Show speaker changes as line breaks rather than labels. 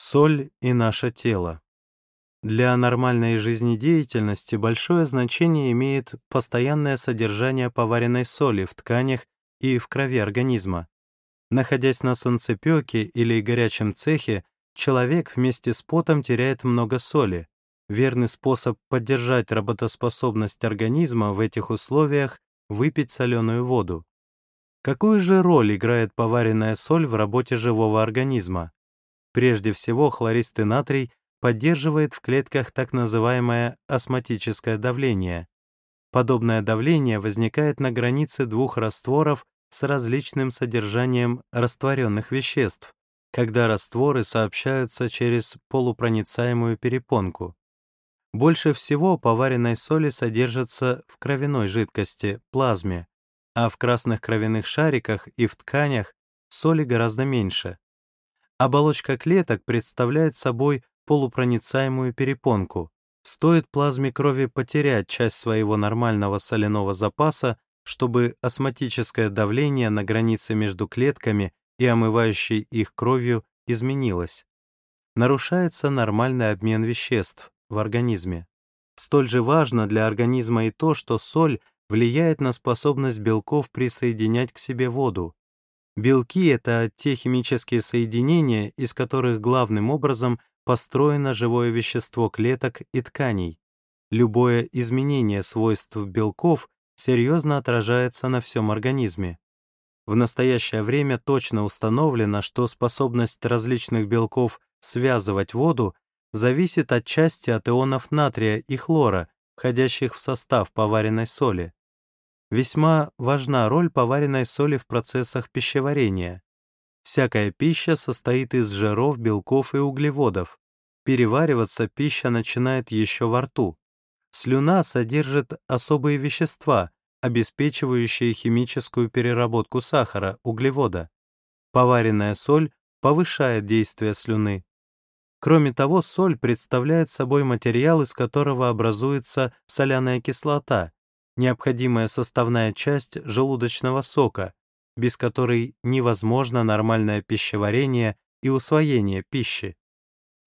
Соль и наше тело. Для нормальной жизнедеятельности большое значение имеет постоянное содержание поваренной соли в тканях и в крови организма. Находясь на солнцепёке или горячем цехе, человек вместе с потом теряет много соли. Верный способ поддержать работоспособность организма в этих условиях — выпить соленую воду. Какую же роль играет поваренная соль в работе живого организма? Прежде всего, хлористый натрий поддерживает в клетках так называемое осмотическое давление. Подобное давление возникает на границе двух растворов с различным содержанием растворенных веществ, когда растворы сообщаются через полупроницаемую перепонку. Больше всего поваренной соли содержится в кровяной жидкости, плазме, а в красных кровяных шариках и в тканях соли гораздо меньше. Оболочка клеток представляет собой полупроницаемую перепонку. Стоит плазме крови потерять часть своего нормального соляного запаса, чтобы осмотическое давление на границе между клетками и омывающей их кровью изменилось. Нарушается нормальный обмен веществ в организме. Столь же важно для организма и то, что соль влияет на способность белков присоединять к себе воду. Белки — это те химические соединения, из которых главным образом построено живое вещество клеток и тканей. Любое изменение свойств белков серьезно отражается на всем организме. В настоящее время точно установлено, что способность различных белков связывать воду зависит отчасти от ионов натрия и хлора, входящих в состав поваренной соли. Весьма важна роль поваренной соли в процессах пищеварения. Всякая пища состоит из жиров, белков и углеводов. Перевариваться пища начинает еще во рту. Слюна содержит особые вещества, обеспечивающие химическую переработку сахара, углевода. Поваренная соль повышает действие слюны. Кроме того, соль представляет собой материал, из которого образуется соляная кислота, необходимая составная часть желудочного сока, без которой невозможно нормальное пищеварение и усвоение пищи.